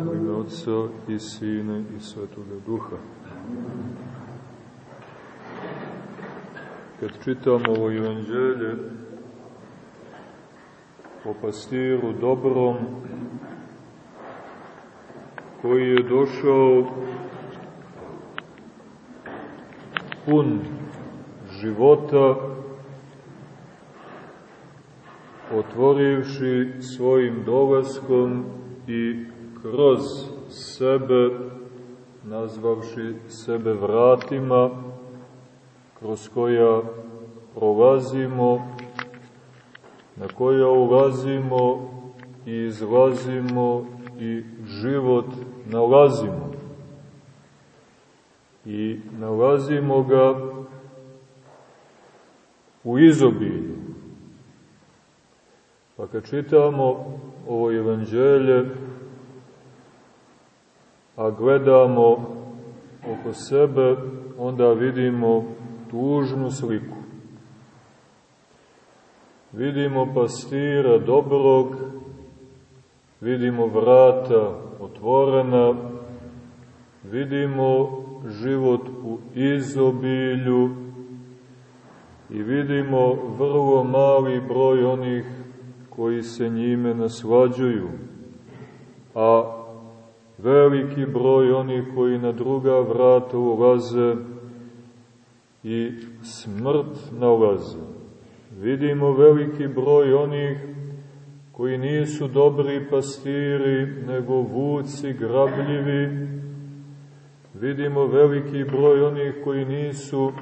Ime Otca i Sine i Svetoga Duha. Kad čitamo ovo evanđelje o pastiru dobrom, koji je došao pun života, otvorivši svojim dolaskom i kroz sebe, nazvavši sebe vratima, kroz koja prolazimo, na koja ulazimo i izlazimo i život nalazimo. I nalazimo ga u izobilju. Pa kad čitamo ovo evanđelje, a gledamo oko sebe, onda vidimo tužnu sliku. Vidimo pastira dobrog, vidimo vrata otvorena, vidimo život u izobilju i vidimo vrlo mali broj onih koji se njime naslađuju, a veliki broj onih koji na druga vrata ulaze i smrt nalaze. Vidimo veliki broj onih koji nisu dobri pastiri, nego vuci grabljivi. Vidimo veliki broj onih koji nisu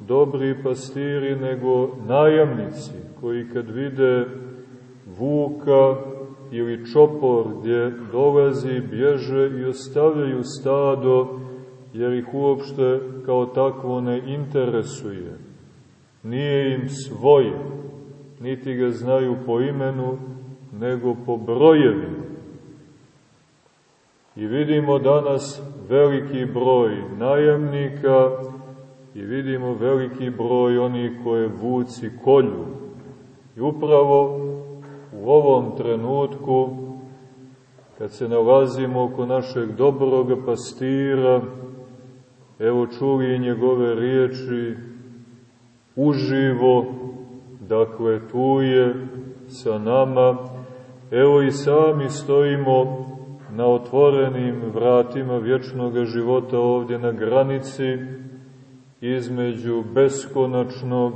dobri pastiri, nego najamnici, koji kad vide vuka ili čopor gdje dolazi, bježe i ostavljaju stado, jer ih uopšte kao takvo ne interesuje. Nije im svoje, niti ga znaju po imenu, nego po brojevima. I vidimo danas veliki broj najamnika i vidimo veliki broj onih koje vuci kolju. I upravo u ovom trenutku, kad se nalazimo oko našeg dobrog pastira, evo čuli njegove riječi, uživo, dakle tu je sa nama, evo i sami stojimo na otvorenim vratima vječnog života ovdje na granici između beskonačnog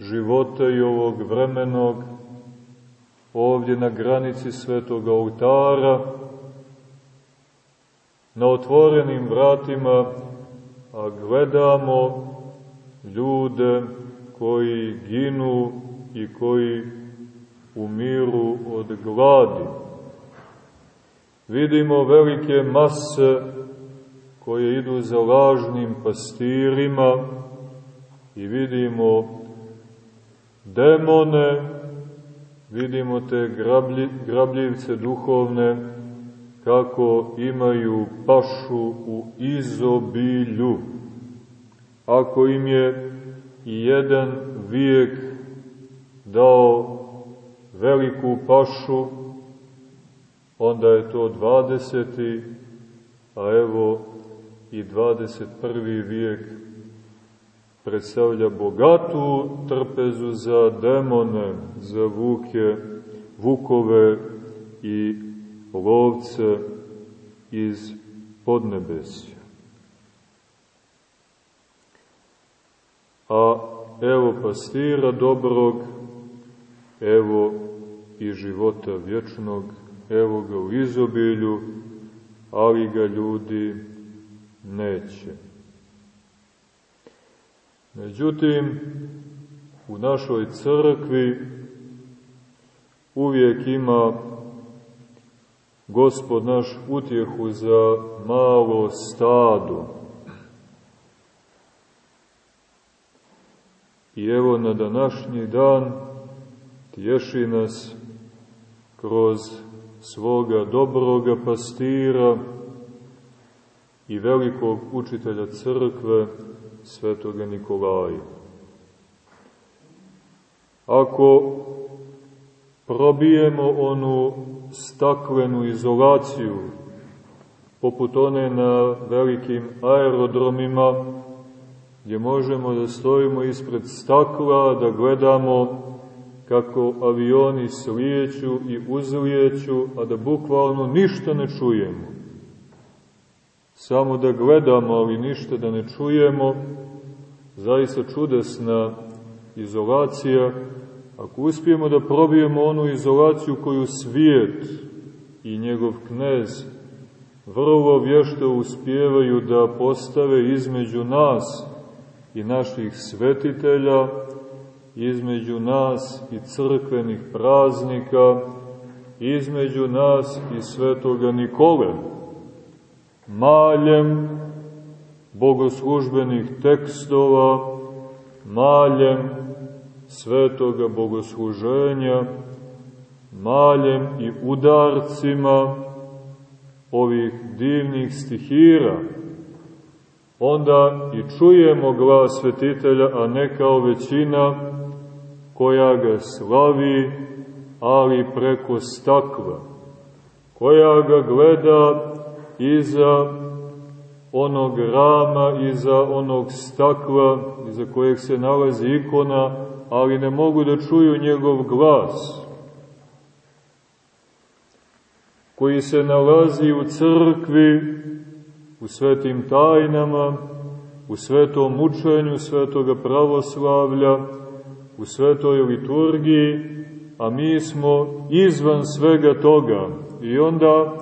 života i ovog vremenog ovdje na granici svetog oltara, na otvorenim vratima, a gledamo ljude koji ginu i koji umiru od gladi. Vidimo velike mase koje idu za lažnim pastirima i vidimo demone vidimo te grablji, grabljivce duhovne kako imaju pašu u izobilju. Ako im je i jedan vijek dao veliku pašu, onda je to 20. a evo i 21. vijek predstavlja bogatu trpezu za demone, za vuke, vukove i lovce iz podnebesja. A evo pastira dobrog, evo i života vječnog, evo ga u izobilju, ali ga ljudi neće. Međutim, u našoj crkvi uvijek ima Gospod naš utjehu za malo stado. I evo na današnji dan tješi nas kroz svoga dobroga pastira i velikog učitelja crkve, svetoga Nikolaja. Ako probijemo onu staklenu izolaciju poput one na velikim aerodromima, gdje možemo da stojimo ispred stakla, da gledamo kako avioni slijeću i uzlijeću, a da bukvalno ništa ne čujemo. Samo da gledamo, ali ništa da ne čujemo, zaista čudesna izolacija, ako uspijemo da probijemo onu izolaciju koju svijet i njegov knez vrlo vješto uspijevaju da postave između nas i naših svetitelja, između nas i crkvenih praznika, između nas i svetoga Nikole, maljem bogoslužbenih tekstova, maljem svetoga bogosluženja, maljem i udarcima ovih divnih stihira, onda i čujemo glas svetitelja, a ne kao većina koja ga slavi, ali preko stakla, koja ga gleda iza onog rama, iza onog stakla, iza kojeg se nalazi ikona, ali ne mogu da čuju njegov glas, koji se nalazi u crkvi, u svetim tajnama, u svetom učenju svetoga pravoslavlja, u svetoj liturgiji, a mi smo izvan svega toga. I onda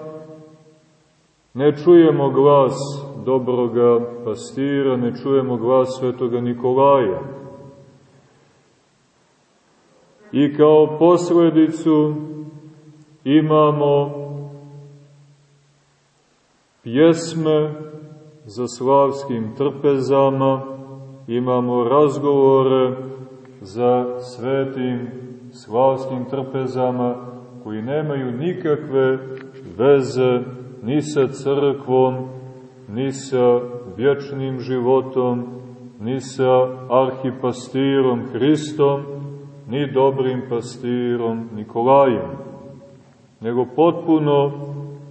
ne čujemo glas dobroga pastira, ne čujemo glas svetoga Nikolaja. I kao posledicu imamo pjesme za slavskim trpezama, imamo razgovore za svetim slavskim trpezama koji nemaju nikakve veze ni sa crkvom, ni sa vječnim životom, ni sa arhipastirom Hristom, ni dobrim pastirom Nikolajem, nego potpuno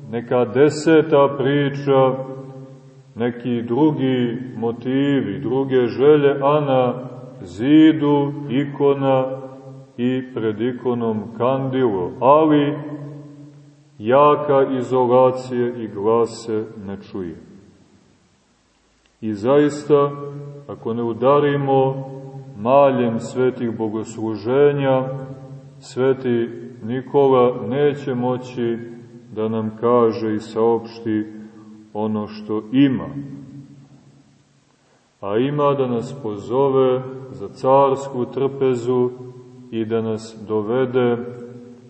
neka deseta priča, neki drugi motivi, druge želje, a na zidu ikona i pred ikonom kandilo, ali jaka izolacija i glas se ne čuje. I zaista, ako ne udarimo maljem svetih bogosluženja, sveti Nikola neće moći da nam kaže i saopšti ono što ima. A ima da nas pozove za carsku trpezu i da nas dovede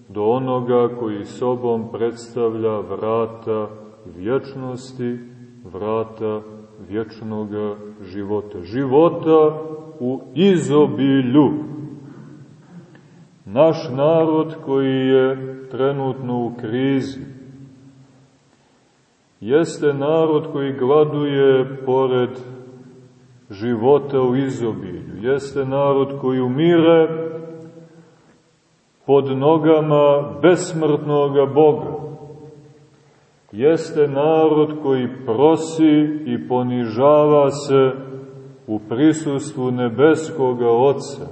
do onoga koji sobom predstavlja vrata vječnosti, vrata vječnog života. Života u izobilju. Naš narod koji je trenutno u krizi, jeste narod koji gladuje pored života u izobilju, jeste narod koji umire pod nogama besmrtnoga Boga, jeste narod koji prosi i ponižava se u prisustvu nebeskoga Otca,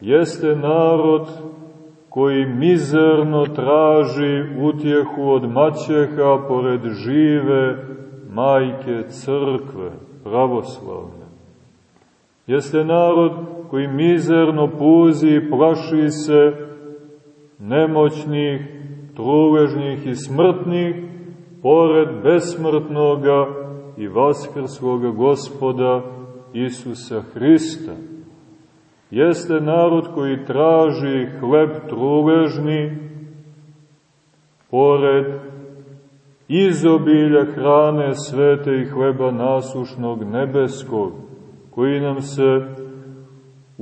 jeste narod koji mizerno traži utjehu od maćeha pored žive majke crkve pravoslavne. Jeste narod koji mizerno puzi i plaši se nemoćnih, truležnih i smrtnih pored besmrtnoga i vaskrsloga gospoda Isusa Hrista. Jeste narod koji traži hleb truležni, pored izobilja hrane svete i hleba nasušnog nebeskog, koji nam se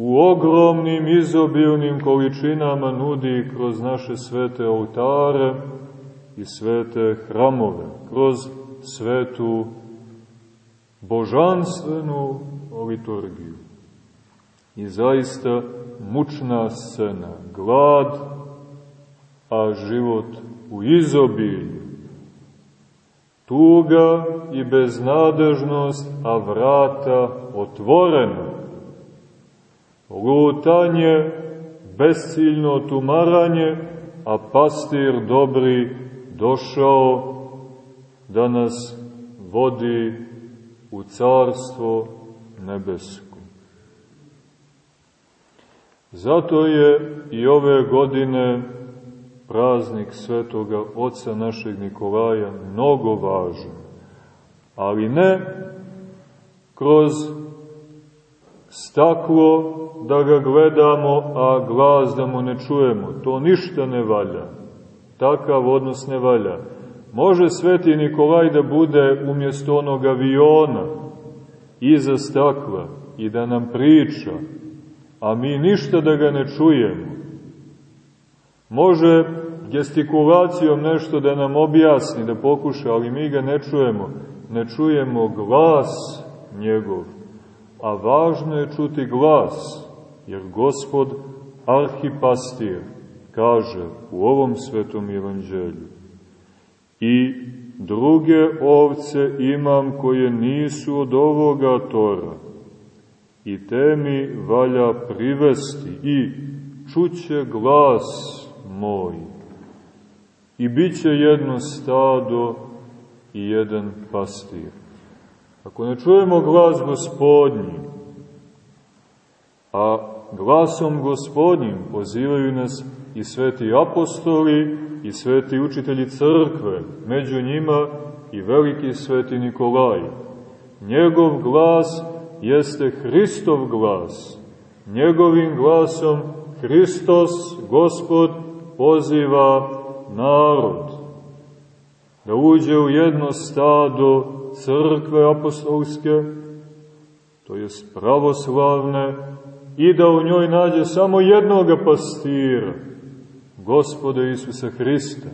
u ogromnim izobilnim količinama nudi kroz naše svete oltare i svete hramove, kroz svetu božanstvenu liturgiju. I zaista mučna scena, glad, a život u izobilju. tuga i beznadežnost, a vrata otvorena. Lutanje, besciljno tumaranje, a pastir dobri došao da nas vodi u carstvo nebesko. Zato je i ove godine praznik svetoga oca našeg Nikolaja mnogo važan, ali ne kroz staklo da ga gledamo, a glas da mu ne čujemo. To ništa ne valja. Takav odnos ne valja. Može sveti Nikolaj da bude umjesto onog aviona iza stakla i da nam priča, a mi ništa da ga ne čujemo. Može gestikulacijom nešto da nam objasni, da pokuša, ali mi ga ne čujemo. Ne čujemo glas njegov. A važno je čuti glas, jer gospod arhipastir kaže u ovom svetom evanđelju i druge ovce imam koje nisu od ovoga tora i te mi valja privesti i čuće glas moj i bit će jedno stado i jedan pastir. Ako ne čujemo glas gospodnji, a glasom gospodnjim pozivaju nas i sveti apostoli i sveti učitelji crkve, među njima i veliki sveti Nikolaj. Njegov glas jeste Hristov glas. Njegovim glasom Hristos, Gospod, poziva narod da uđe u jedno stado crkve apostolske, to je pravoslavne, i da u njoj nađe samo jednoga pastira, gospoda Isusa Hrista.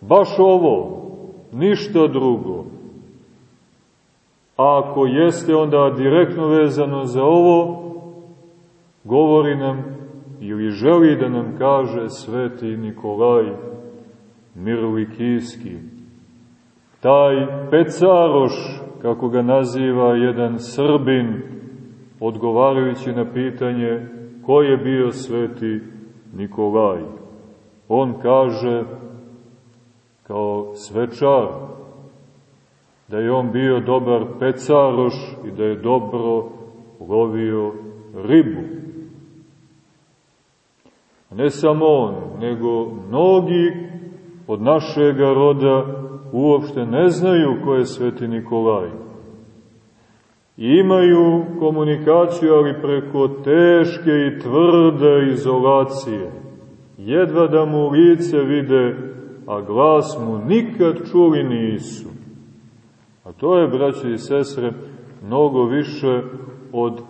Baš ovo, ništa drugo. A ako jeste onda direktno vezano za ovo, govori nam ili želi da nam kaže sveti Nikolaj Mirlikijski. Taj pecaroš, kako ga naziva jedan Srbin, odgovarajući na pitanje ko je bio sveti Nikolaj. On kaže, kao svečar, da je on bio dobar pecaroš i da je dobro lovio ribu. Ne samo on, nego mnogi od našega roda uopšte ne znaju ko je sveti Nikolaj. Imaju komunikaciju, ali preko teške i tvrde izolacije. Jedva da mu lice vide, a glas mu nikad čuli nisu. A to je, braće i sestre, mnogo više od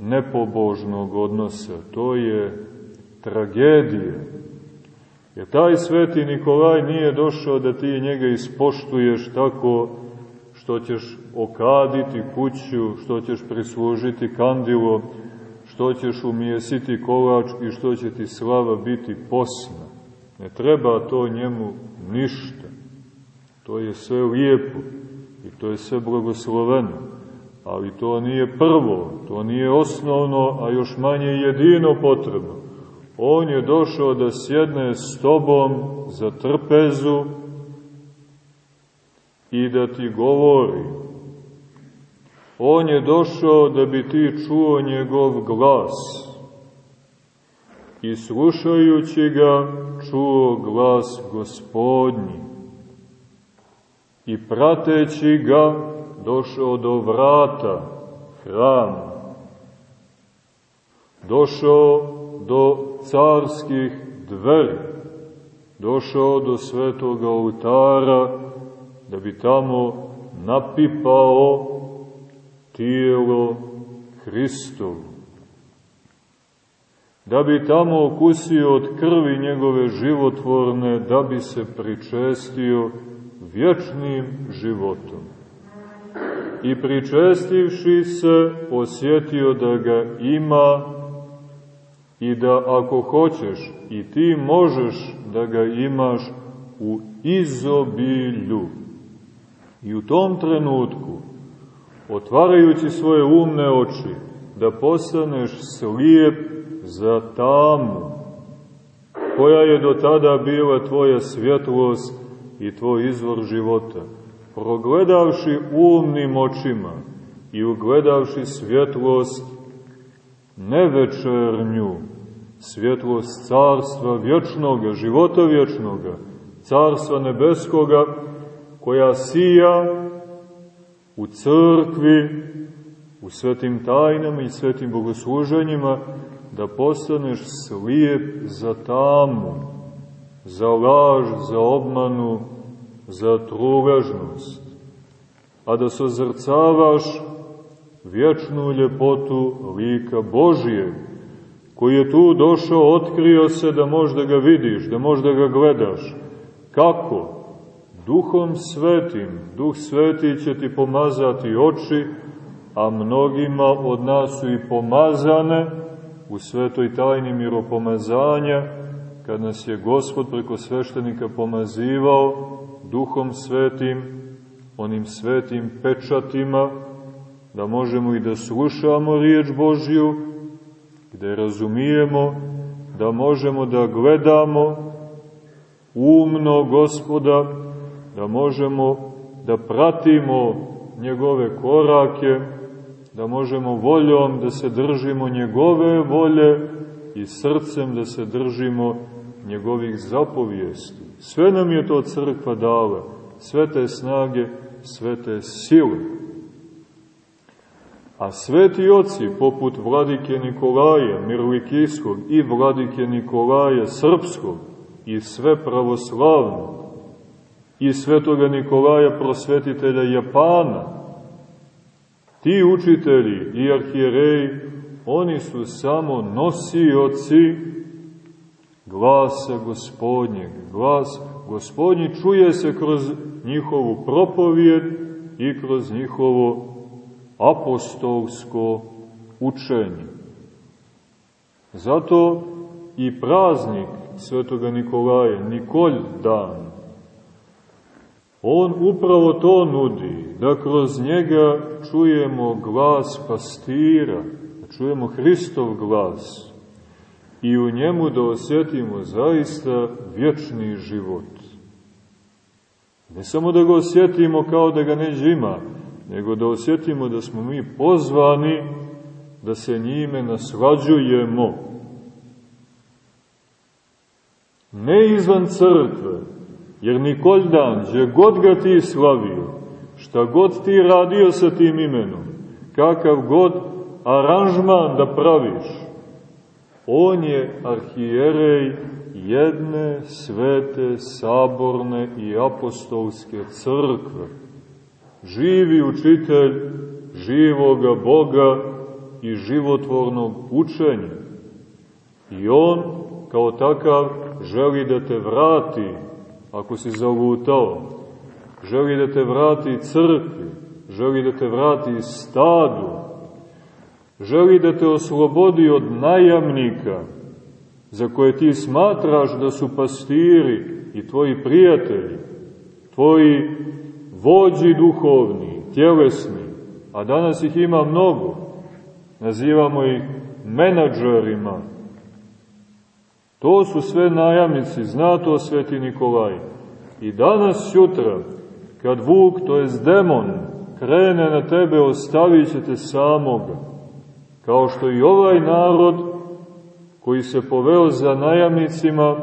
nepobožnog odnosa. To je tragedija. Jer taj sveti Nikolaj nije došao da ti njega ispoštuješ tako što ćeš okaditi kuću, što ćeš prislužiti kandilo, što ćeš umjesiti kolač i što će ti slava biti posna. Ne treba to njemu ništa. To je sve lijepo i to je sve blagosloveno. Ali to nije prvo, to nije osnovno, a još manje jedino potrebno. On je došao da sjedne s tobom za trpezu i da ti govori. On je došao da bi ti čuo njegov glas i slušajući ga čuo glas gospodnji i prateći ga došao do vrata hrama. Došao do carskih dveri, došao do svetog oltara, da bi tamo napipao tijelo Hristovu. Da bi tamo okusio od krvi njegove životvorne, da bi se pričestio vječnim životom. I pričestivši se, osjetio da ga ima i da ako hoćeš i ti možeš da ga imaš u izobilju. I u tom trenutku, otvarajući svoje umne oči, da postaneš slijep za tamu, koja je do tada bila tvoja svjetlost i tvoj izvor života. Progledavši umnim očima i ugledavši svjetlost nevečernju, svjetlost carstva vječnoga, života vječnoga, carstva nebeskoga, koja sija u crkvi, u svetim tajnama i svetim bogosluženjima, da postaneš slijep za tamu, za laž, za obmanu, za truležnost, a da se ozrcavaš vječnu ljepotu lika Božije, koji je tu došao, otkrio se da možda ga vidiš, da možda ga gledaš. Kako? Duhom svetim. Duh sveti će ti pomazati oči, a mnogima od nas su i pomazane u svetoj tajni miropomazanja, kad nas je Gospod preko sveštenika pomazivao duhom svetim, onim svetim pečatima, da možemo i da slušamo riječ Božju, je razumijemo, da možemo da gledamo umno gospoda, da možemo da pratimo njegove korake, da možemo voljom da se držimo njegove volje i srcem da se držimo njegovih zapovijesti. Sve nam je to crkva dala, sve te snage, sve te sile. A sveti oci, poput vladike Nikolaja Mirlikijskog i vladike Nikolaja Srpskog i sve pravoslavno, i svetoga Nikolaja prosvetitelja Japana, ti učitelji i arhijereji, oni su samo nosioci glasa gospodnjeg. Glas gospodnji čuje se kroz njihovu propovijed i kroz njihovo apostolsko učenje. Zato i praznik svetoga Nikolaja, Nikolj dan, on upravo to nudi, da kroz njega čujemo glas pastira, da čujemo Hristov glas i u njemu da osjetimo zaista vječni život. Ne samo da ga osjetimo kao da ga neđe ima, nego da osjetimo da smo mi pozvani da se njime naslađujemo. Ne izvan crkve, jer Nikoldan, gdje god ga ti slavio, šta god ti radio sa tim imenom, kakav god aranžman da praviš, on je arhijerej jedne svete, saborne i apostolske crkve živi učitelj živoga Boga i životvornog učenja. I on, kao takav, želi da te vrati, ako si zalutao, želi da te vrati crkvi, želi da te vrati stadu, želi da te oslobodi od najamnika, za koje ti smatraš da su pastiri i tvoji prijatelji, tvoji vođi duhovni, tjelesni, a danas ih ima mnogo, nazivamo ih menadžerima. To su sve najamnici, zna to sveti Nikolaj. I danas, sutra, kad Vuk, to je demon, krene na tebe, ostavit će te samoga. Kao što i ovaj narod, koji se poveo za najamnicima,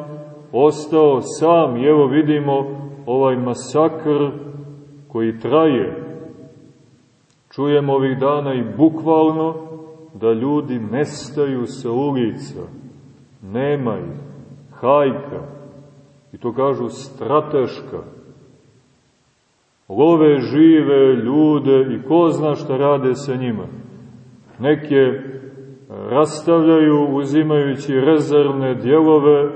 ostao sam, i evo vidimo ovaj masakr koji traje. Čujemo ovih dana i bukvalno da ljudi nestaju sa ulica, nema ih, hajka, i to kažu strateška. Love žive ljude i ko zna šta rade sa njima. Neke e, rastavljaju uzimajući rezervne dijelove,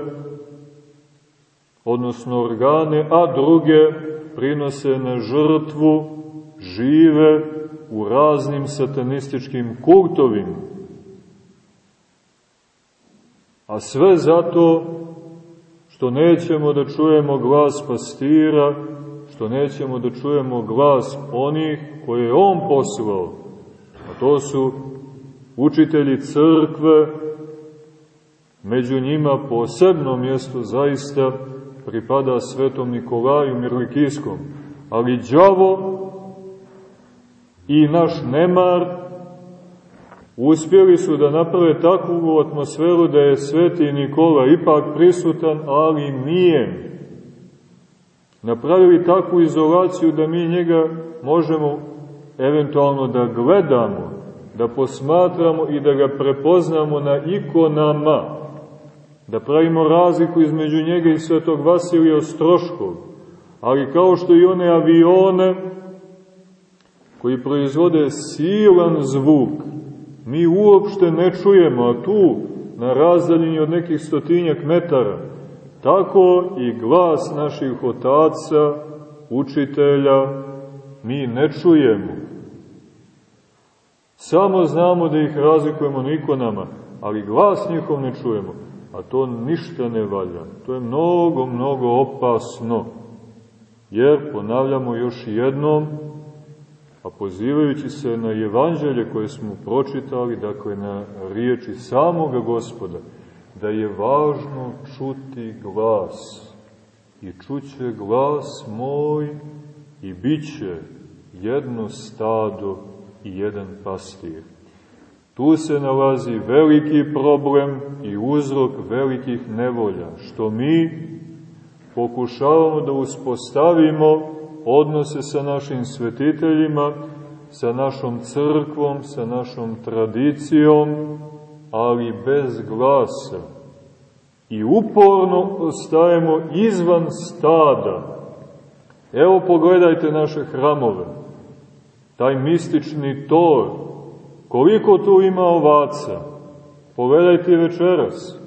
odnosno organe, a druge prinose na žrtvu, žive u raznim satanističkim kultovima. A sve zato što nećemo da čujemo glas pastira, što nećemo da čujemo glas onih koje je On poslao, a to su učitelji crkve, među njima posebno mjesto zaista pripada svetom Nikolaju Mirlikijskom, ali đavo i naš nemar uspjeli su da naprave takvu atmosferu da je sveti Nikola ipak prisutan, ali nijem. Napravili takvu izolaciju da mi njega možemo eventualno da gledamo, da posmatramo i da ga prepoznamo na ikonama, da pravimo razliku između njega i svetog Vasilija Ostroškog, ali kao što i one avione koji proizvode silan zvuk, mi uopšte ne čujemo, a tu, na razdaljini od nekih stotinjak metara, tako i glas naših otaca, učitelja, mi ne čujemo. Samo znamo da ih razlikujemo na ikonama, ali glas njihov ne čujemo, a to ništa ne valja. To je mnogo, mnogo opasno, jer, ponavljamo još jednom, a pozivajući se na evanđelje koje smo pročitali, dakle na riječi samoga gospoda, da je važno čuti glas i čuće glas moj i bit će jedno stado i jedan pastir. Tu se nalazi veliki problem i uzrok velikih nevolja, što mi pokušavamo da uspostavimo odnose sa našim svetiteljima, sa našom crkvom, sa našom tradicijom, ali bez glasa. I uporno ostajemo izvan stada. Evo pogledajte naše hramove. Taj mistični tor. Koliko tu ima ovaca? Pogledajte večeras.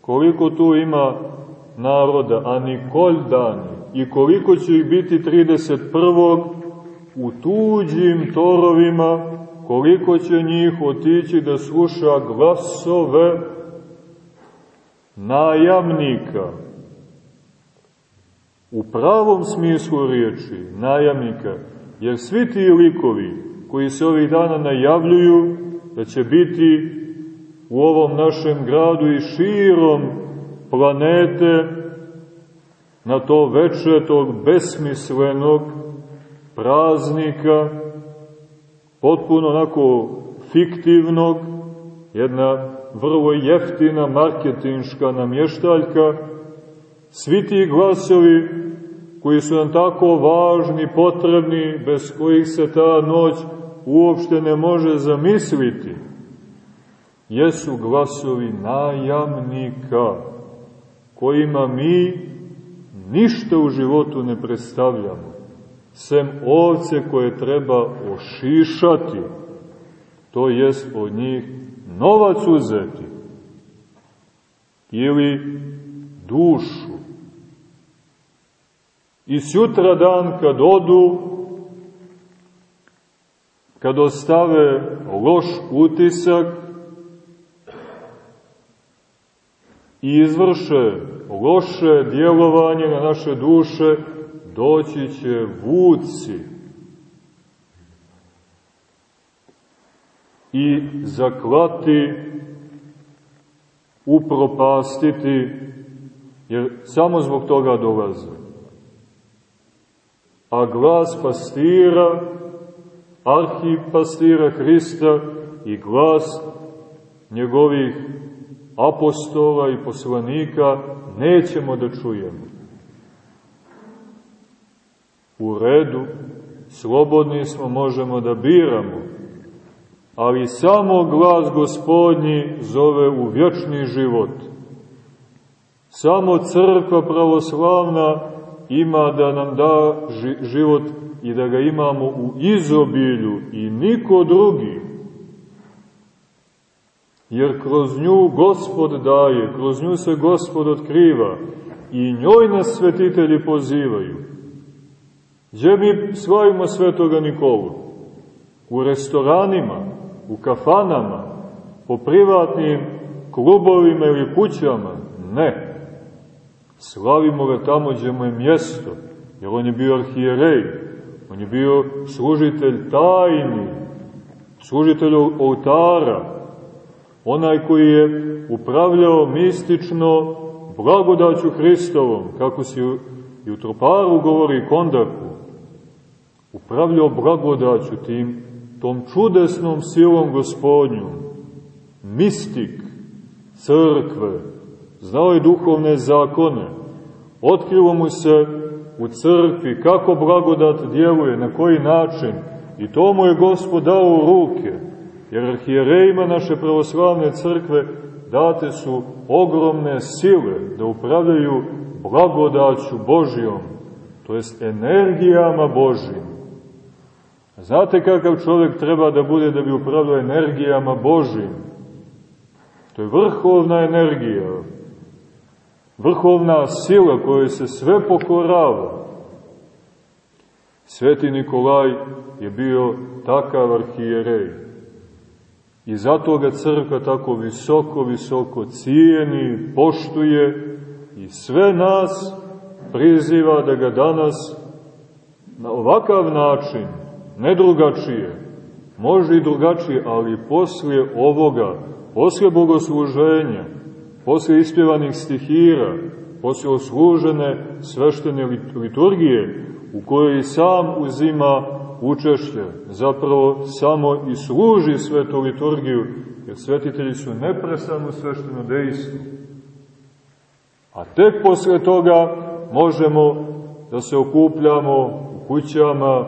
Koliko tu ima naroda, a Nikolj dani i koliko će ih biti 31. u tuđim torovima, koliko će njih otići da sluša glasove najamnika. U pravom smislu riječi, najamnika, jer svi ti likovi koji se ovih dana najavljuju da će biti u ovom našem gradu i širom planete, na to veče tog besmislenog praznika, potpuno onako fiktivnog, jedna vrlo jeftina marketinška namještaljka, svi ti glasovi koji su nam tako važni, potrebni, bez kojih se ta noć uopšte ne može zamisliti, jesu glasovi najamnika, kojima mi ništa u životu ne predstavljamo, sem ovce koje treba ošišati, to jest od njih novac uzeti, ili dušu. I sutra dan kad odu, kad ostave loš utisak i izvrše loše djelovanje na naše duše, doći će vuci i zaklati, upropastiti, jer samo zbog toga dolaze. A glas pastira, arhipastira Hrista i glas njegovih apostola i poslanika nećemo da čujemo. U redu, slobodni smo, možemo da biramo, ali samo glas gospodnji zove u vječni život. Samo crkva pravoslavna ima da nam da život i da ga imamo u izobilju i niko drugi jer kroz nju Gospod daje, kroz nju se Gospod otkriva i njoj nas svetitelji pozivaju. Gdje mi slavimo svetoga Nikolu? U restoranima, u kafanama, po privatnim klubovima ili kućama? Ne. Slavimo ga tamo gdje mu je mjesto, jer on je bio arhijerej, on je bio služitelj tajni, služitelj oltara, onaj koji je upravljao mistično blagodaću Hristovom, kako se i u troparu govori kondaku, upravljao blagodaću tim, tom čudesnom silom gospodnjom, mistik crkve, znao je duhovne zakone, otkrilo mu se u crkvi kako blagodat djeluje, na koji način, i to mu je gospod dao u ruke, jer arhijerejima naše pravoslavne crkve date su ogromne sile da upravljaju blagodaću Božijom, to jest energijama Božijim. Znate kakav čovjek treba da bude da bi upravljao energijama Božijim? To je vrhovna energija, vrhovna sila koja se sve pokorava. Sveti Nikolaj je bio takav arhijerej. I zato ga crkva tako visoko, visoko cijeni, poštuje i sve nas priziva da ga danas na ovakav način, ne drugačije, može i drugačije, ali poslije ovoga, poslije bogosluženja, poslije ispjevanih stihira, poslije oslužene sveštene liturgije, u kojoj sam uzima učešće, zapravo samo i služi svetu liturgiju, jer svetitelji su neprestano svešteno dejstvo. A tek posle toga možemo da se okupljamo u kućama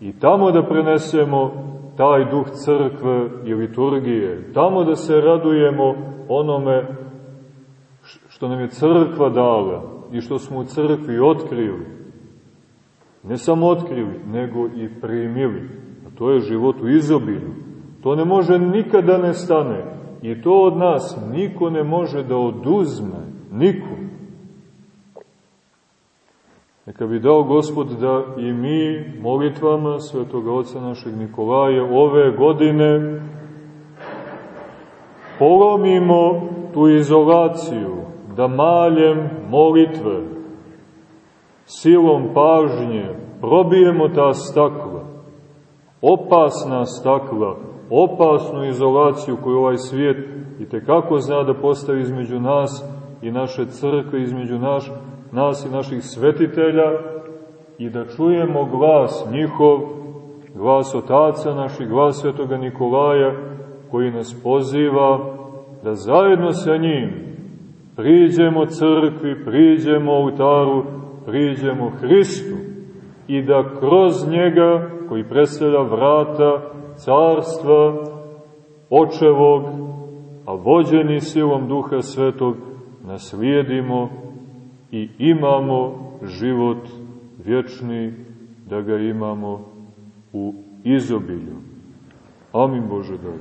i tamo da prenesemo taj duh crkve i liturgije, tamo da se radujemo onome što nam je crkva dala i što smo u crkvi otkrili. Ne samo otkrili, nego i primili. A to je život u izobilju. To ne može nikada ne stane. I to od nas niko ne može da oduzme. Niko. Neka bi dao Gospod da i mi molitvama svetoga oca našeg Nikolaja ove godine polomimo tu izolaciju, da maljem molitve, silom pažnje, probijemo ta stakla, opasna stakla, opasnu izolaciju koju ovaj svijet i tekako zna da postavi između nas i naše crkve, između naš, nas i naših svetitelja i da čujemo glas njihov, glas otaca naših, glas svetoga Nikolaja, koji nas poziva da zajedno sa njim priđemo crkvi, priđemo oltaru, priđemo Hristu i da kroz njega, koji predstavlja vrata carstva očevog, a vođeni silom Duha Svetog, naslijedimo i imamo život vječni, da ga imamo u izobilju. Amin Bože daj.